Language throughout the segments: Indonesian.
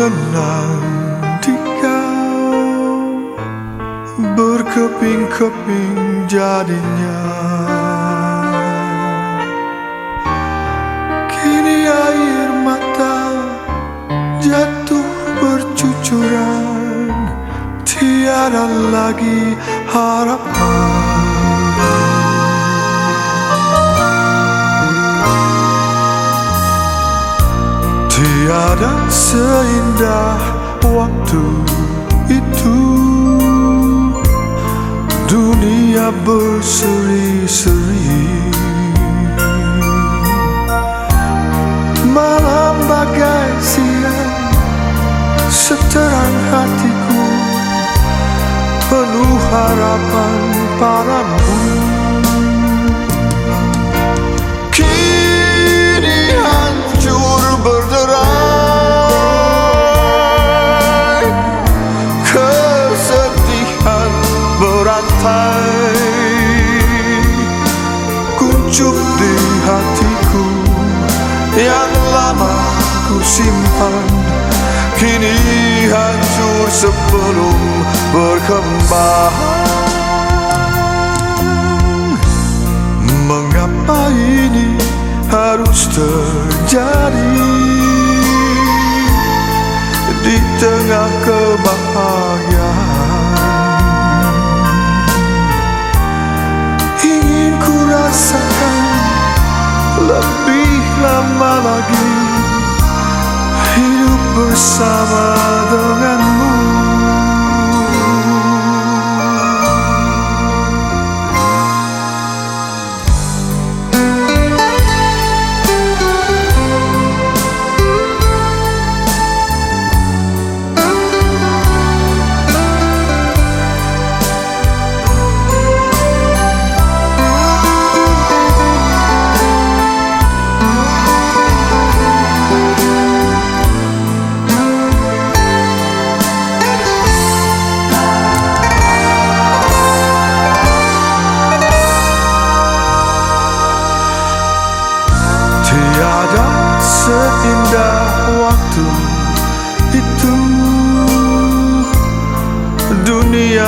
mengenang kau berkeping-keping jadinya. Kini air mata jatuh bercucuran tiada lagi harapan Tiada seindah waktu itu. Dunia berseri-seri. Malam bagai siang Seterang hatiku. Penuh harapan padamu kuncup di hatiku yang lama ku simpan. Kini hancur sebelum berkembang. Mengapa ini harus terjadi? Di tengah kebahagiaan lebih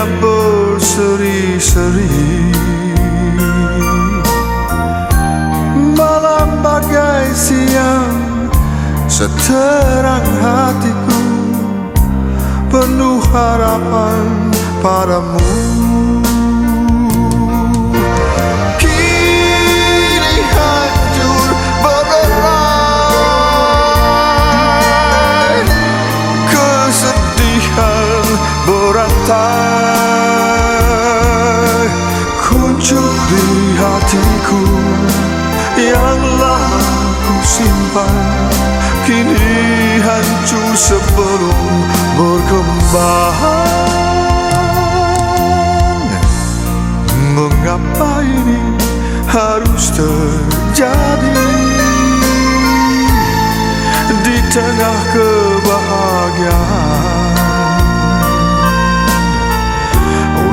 Berseri-seri. Malam bagai siang Seterang hatiku. Penuh harapan padamu lucu sebelum berkembang. Mengapa ini harus terjadi? Di tengah kebahagiaan oh,